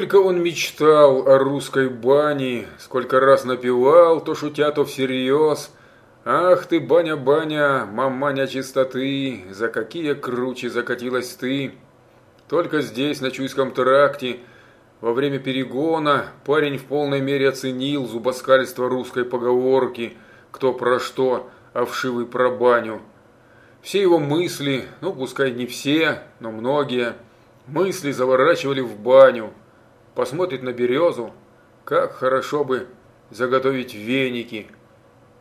Сколько он мечтал о русской бане, сколько раз напевал, то шутя, то всерьез. Ах ты, баня, баня, маманя чистоты, за какие круче закатилась ты. Только здесь, на Чуйском тракте, во время перегона, парень в полной мере оценил зубоскальство русской поговорки «Кто про что, а вшивый про баню». Все его мысли, ну пускай не все, но многие, мысли заворачивали в баню. Посмотрит на березу, как хорошо бы заготовить веники.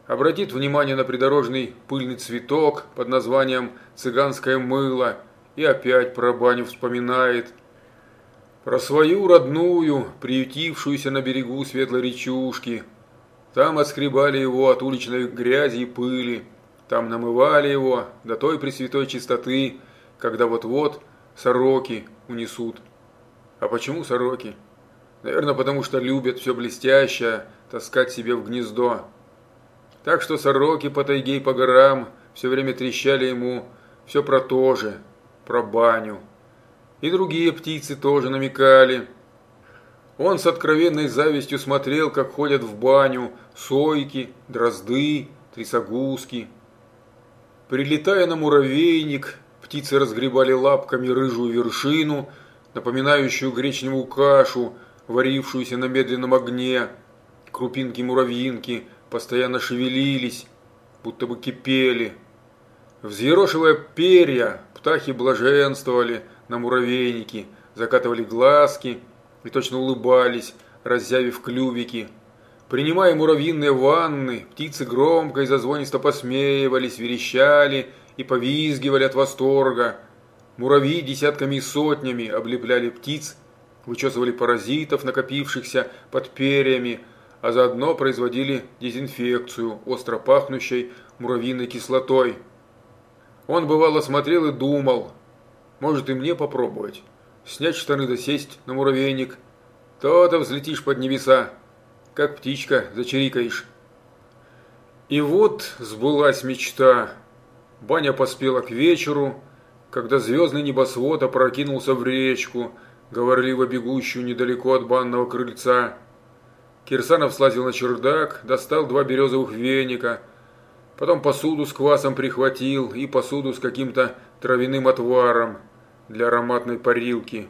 Обратит внимание на придорожный пыльный цветок под названием «цыганское мыло» и опять про баню вспоминает. Про свою родную, приютившуюся на берегу светлой речушки. Там отскребали его от уличной грязи и пыли. Там намывали его до той пресвятой чистоты, когда вот-вот сороки унесут. А почему сороки? Наверное, потому что любят все блестящее таскать себе в гнездо. Так что сороки по тайге и по горам все время трещали ему все про то же, про баню. И другие птицы тоже намекали. Он с откровенной завистью смотрел, как ходят в баню сойки, дрозды, трясогузки – Прилетая на муравейник, птицы разгребали лапками рыжую вершину, напоминающую гречневую кашу, варившуюся на медленном огне. Крупинки-муравьинки постоянно шевелились, будто бы кипели. Взъерошивая перья, птахи блаженствовали на муравейнике, закатывали глазки и точно улыбались, раззявив клювики – Принимая муравьиные ванны, птицы громко и зазвонисто посмеивались, верещали и повизгивали от восторга. Муравьи десятками и сотнями облепляли птиц, вычесывали паразитов, накопившихся под перьями, а заодно производили дезинфекцию остро пахнущей муравьиной кислотой. Он бывало смотрел и думал, может и мне попробовать, снять штаны да сесть на муравейник, то-то взлетишь под небеса как птичка зачирикаешь. И вот сбылась мечта. Баня поспела к вечеру, когда звездный небосвод опрокинулся в речку, говорливо бегущую недалеко от банного крыльца. Кирсанов слазил на чердак, достал два березовых веника, потом посуду с квасом прихватил и посуду с каким-то травяным отваром для ароматной парилки.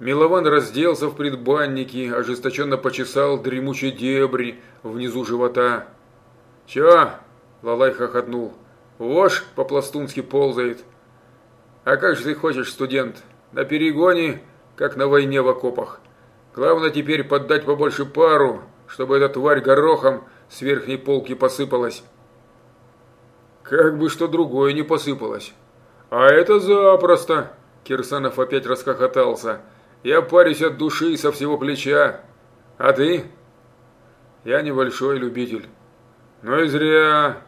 Милован разделся в предбаннике, ожесточенно почесал дремучие дебри внизу живота. «Чё?» – Лалай хохотнул. «Вошь по-пластунски ползает». «А как же ты хочешь, студент? На перегоне, как на войне в окопах. Главное теперь поддать побольше пару, чтобы эта тварь горохом с верхней полки посыпалась». «Как бы что другое не посыпалось». «А это запросто!» Кирсанов опять расхохотался – я парюсь от души и со всего плеча. А ты? Я небольшой любитель. Но и зря.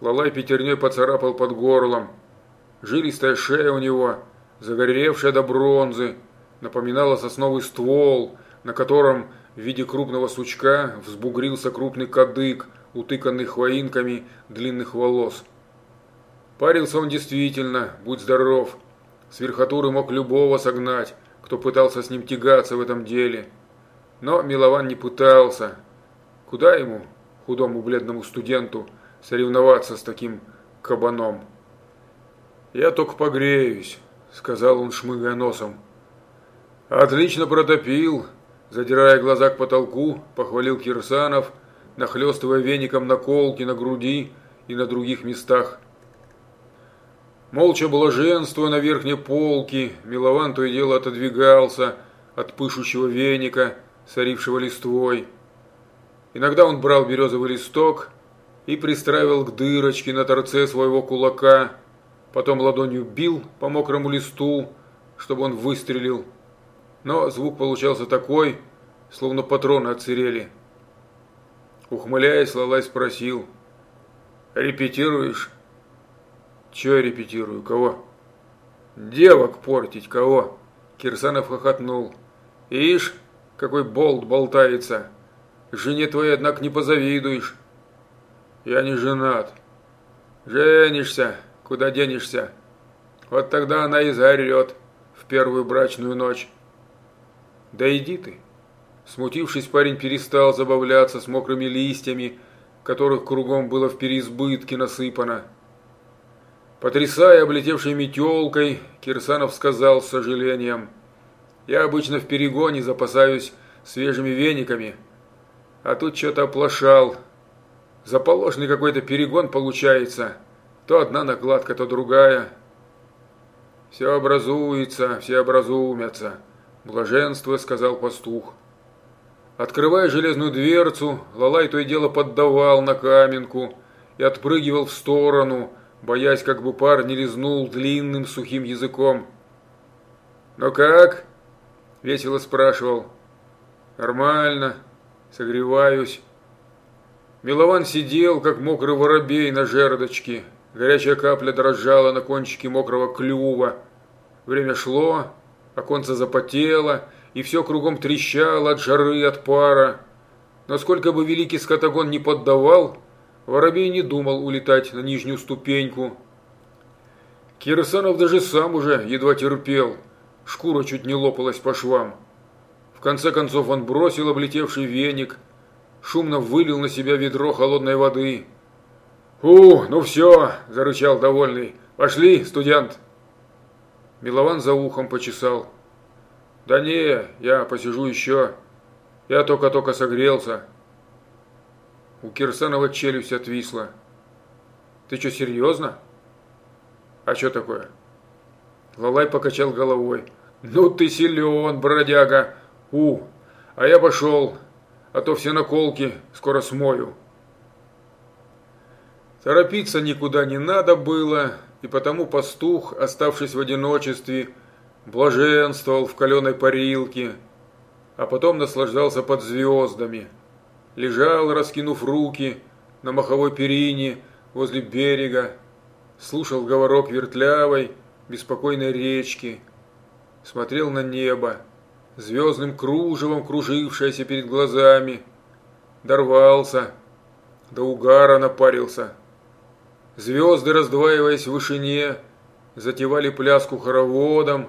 Лалай пятерней поцарапал под горлом. Жилистая шея у него, загоревшая до бронзы, напоминала сосновый ствол, на котором в виде крупного сучка взбугрился крупный кадык, утыканный хвоинками длинных волос. Парился он действительно, будь здоров. С верхотуры мог любого согнать, кто пытался с ним тягаться в этом деле. Но Милован не пытался. Куда ему, худому бледному студенту, соревноваться с таким кабаном? «Я только погреюсь», — сказал он, шмыгая носом. «Отлично протопил», — задирая глаза к потолку, похвалил Кирсанов, нахлестывая веником наколки на груди и на других местах. Молча блаженствуя на верхней полке, Милован то и дело отодвигался от пышущего веника, сорившего листвой. Иногда он брал березовый листок и пристраивал к дырочке на торце своего кулака, потом ладонью бил по мокрому листу, чтобы он выстрелил. Но звук получался такой, словно патроны отсырели. Ухмыляясь, Лалай спросил, «Репетируешь?» Че я репетирую? Кого? Девок портить кого? Кирсанов хохотнул. Ишь, какой болт болтается. Жене твоей, однако, не позавидуешь. Я не женат. Женишься, куда денешься? Вот тогда она и заорет в первую брачную ночь. Да иди ты. Смутившись, парень перестал забавляться с мокрыми листьями, которых кругом было в переизбытке насыпано. Потрясая облетевшей метелкой, Кирсанов сказал с сожалением, «Я обычно в перегоне запасаюсь свежими вениками, а тут что-то оплошал. Заположный какой-то перегон получается, то одна накладка, то другая». «Все образуется, все образумятся», – блаженство сказал пастух. Открывая железную дверцу, Лалай то и дело поддавал на каменку и отпрыгивал в сторону, боясь, как бы пар не лизнул длинным сухим языком. «Ну как?» – весело спрашивал. «Нормально, согреваюсь». Милован сидел, как мокрый воробей на жердочке. Горячая капля дрожала на кончике мокрого клюва. Время шло, оконце запотело – и все кругом трещало от жары, от пара. Но сколько бы великий скотагон не поддавал, воробей не думал улетать на нижнюю ступеньку. Кирсанов даже сам уже едва терпел, шкура чуть не лопалась по швам. В конце концов он бросил облетевший веник, шумно вылил на себя ведро холодной воды. «У, ну все!» – зарычал довольный. «Пошли, студент!» Милован за ухом почесал. «Да не, я посижу еще. Я только-только согрелся». У Кирсанова челюсть отвисла. «Ты что, серьезно?» «А что такое?» Лалай покачал головой. «Ну ты силен, бродяга! У, а я пошел, а то все наколки скоро смою». Торопиться никуда не надо было, и потому пастух, оставшись в одиночестве, блаженствовал в каленой парилке, а потом наслаждался под звездами. Лежал, раскинув руки на маховой перине возле берега, слушал говорок вертлявой, беспокойной речки, смотрел на небо, звездным кружевом кружившееся перед глазами, дорвался, до угара напарился. Звезды, раздваиваясь в вышине, затевали пляску хороводом,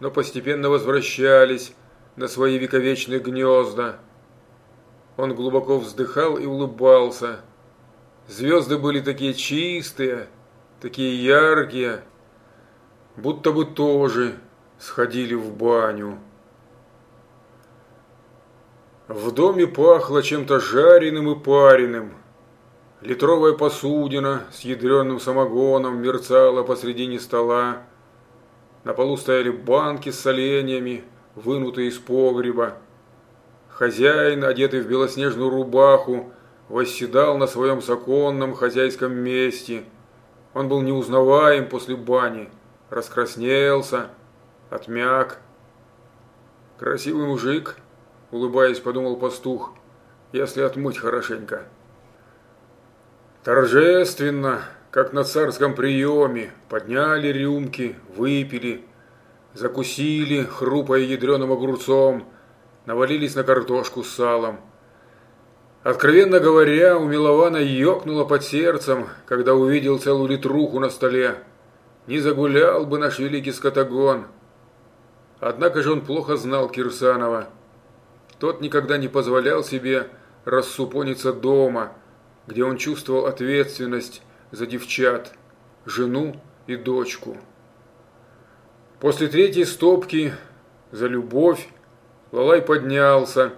но постепенно возвращались на свои вековечные гнезда. Он глубоко вздыхал и улыбался. Звезды были такие чистые, такие яркие, будто бы тоже сходили в баню. В доме пахло чем-то жареным и пареным. Литровая посудина с ядреным самогоном мерцала посредине стола. На полу стояли банки с соленьями, вынутые из погреба. Хозяин, одетый в белоснежную рубаху, восседал на своем законном хозяйском месте. Он был неузнаваем после бани, раскраснелся, отмяк. «Красивый мужик», – улыбаясь, подумал пастух, – «если отмыть хорошенько». Торжественно, как на царском приеме, подняли рюмки, выпили, закусили, хрупая ядреным огурцом, навалились на картошку с салом. Откровенно говоря, у Милована ёкнуло под сердцем, когда увидел целую литруху на столе. Не загулял бы наш великий скотогон. Однако же он плохо знал Кирсанова. Тот никогда не позволял себе рассупониться дома, где он чувствовал ответственность за девчат, жену и дочку. После третьей стопки за любовь Лалай поднялся,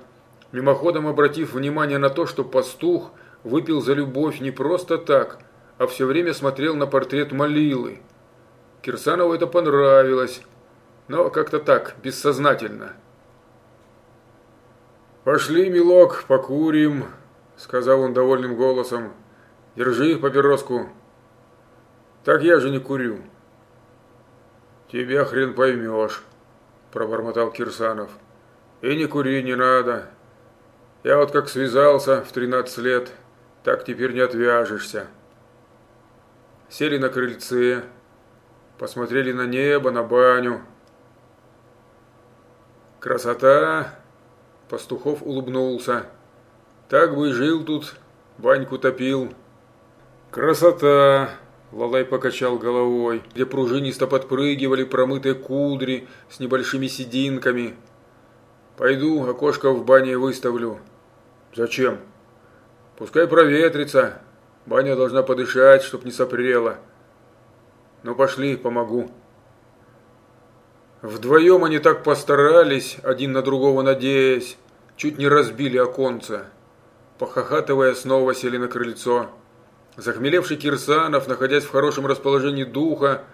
мимоходом обратив внимание на то, что пастух выпил за любовь не просто так, а все время смотрел на портрет Малилы. Кирсанову это понравилось, но как-то так, бессознательно. «Пошли, милок, покурим», — сказал он довольным голосом. Держи папироску. Так я же не курю. Тебя хрен поймешь, пробормотал Кирсанов. И не кури не надо. Я вот как связался в 13 лет, так теперь не отвяжешься. Сели на крыльце, посмотрели на небо, на баню. Красота! Пастухов улыбнулся. Так бы и жил тут, баньку топил. «Красота!» – Лалай покачал головой, где пружинисто подпрыгивали промытые кудри с небольшими сединками. Пойду окошко в бане выставлю. Зачем? Пускай проветрится. Баня должна подышать, чтоб не сопрела. Ну пошли, помогу. Вдвоем они так постарались, один на другого надеясь, чуть не разбили оконца. Похохатывая, снова сели на крыльцо. Захмелевший Кирсанов, находясь в хорошем расположении духа,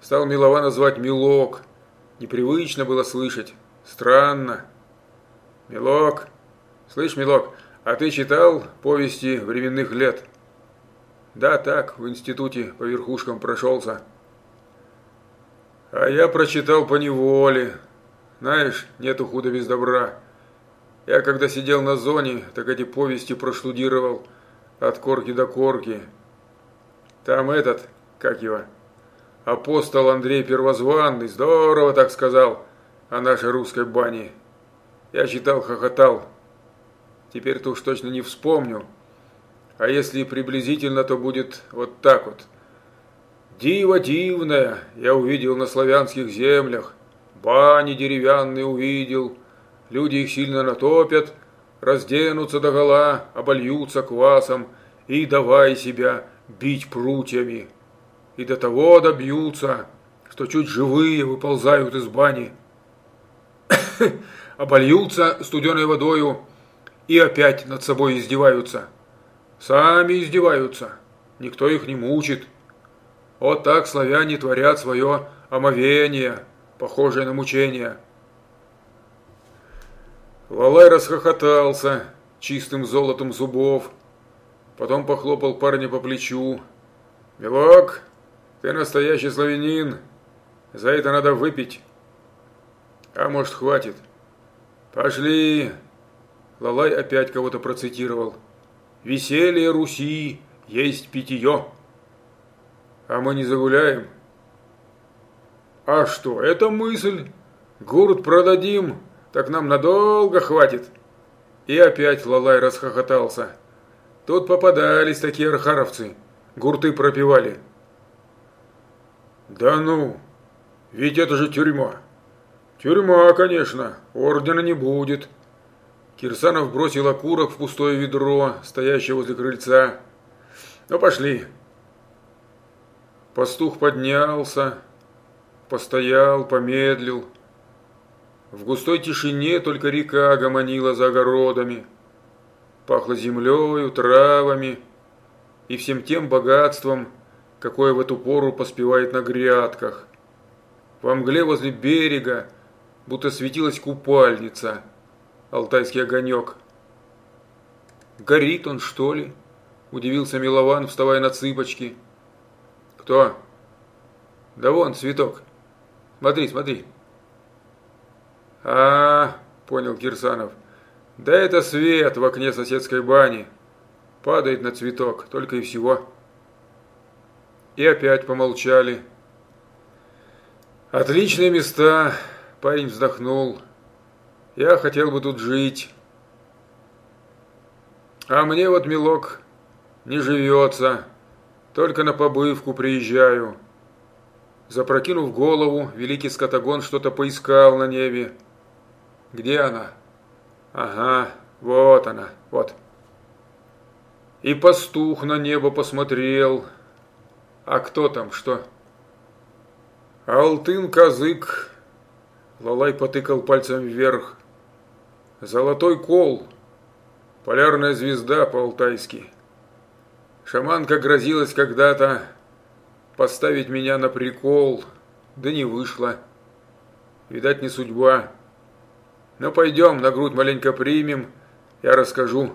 стал Милована звать Милок. Непривычно было слышать. Странно. Милок, слышь, Милок, а ты читал повести временных лет? Да, так, в институте по верхушкам прошелся. А я прочитал по неволе. Знаешь, нету худа без добра. Я когда сидел на зоне, так эти повести проштудировал от корки до корки. Там этот, как его, апостол Андрей Первозванный, здорово так сказал о нашей русской бане. Я читал, хохотал. Теперь-то уж точно не вспомню. А если приблизительно, то будет вот так вот. Диво дивное я увидел на славянских землях. Бани деревянные увидел. Люди их сильно натопят, разденутся догола, обольются квасом и давай себя бить прутьями. И до того добьются, что чуть живые выползают из бани. обольются студеной водою и опять над собой издеваются. Сами издеваются, никто их не мучит. Вот так славяне творят свое омовение, похожее на мучение. Лалай расхохотался чистым золотом зубов, потом похлопал парня по плечу. «Милок, ты настоящий славянин, за это надо выпить. А может, хватит?» «Пошли!» Лалай опять кого-то процитировал. «Веселье Руси есть питье!» «А мы не загуляем?» «А что, это мысль! Город продадим, так нам надолго хватит!» И опять Лалай расхохотался. Тут попадались такие архаровцы, гурты пропивали. «Да ну, ведь это же тюрьма!» «Тюрьма, конечно, ордена не будет». Кирсанов бросил окурок в пустое ведро, стоящее возле крыльца. «Ну, пошли». Пастух поднялся, постоял, помедлил. В густой тишине только река гомонила за огородами. Пахло землею, травами и всем тем богатством, какое в эту пору поспевает на грядках. Во мгле возле берега будто светилась купальница, алтайский огонек. «Горит он, что ли?» – удивился Милован, вставая на цыпочки. «Кто?» «Да вон, цветок. Смотри, смотри». А, понял Кирсанов. Да это свет в окне соседской бани. Падает на цветок, только и всего. И опять помолчали. Отличные места, Парень вздохнул. Я хотел бы тут жить. А мне вот, милок, не живется. Только на побывку приезжаю. Запрокинув голову, великий скотагон что-то поискал на небе. Где она? Ага, вот она, вот. И пастух на небо посмотрел. А кто там, что? Алтын-казык Лалай потыкал пальцем вверх. Золотой кол. Полярная звезда по-алтайски. Шаманка грозилась когда-то поставить меня на прикол, да не вышло. Видать, не судьба. Но пойдем, на грудь маленько примем, я расскажу.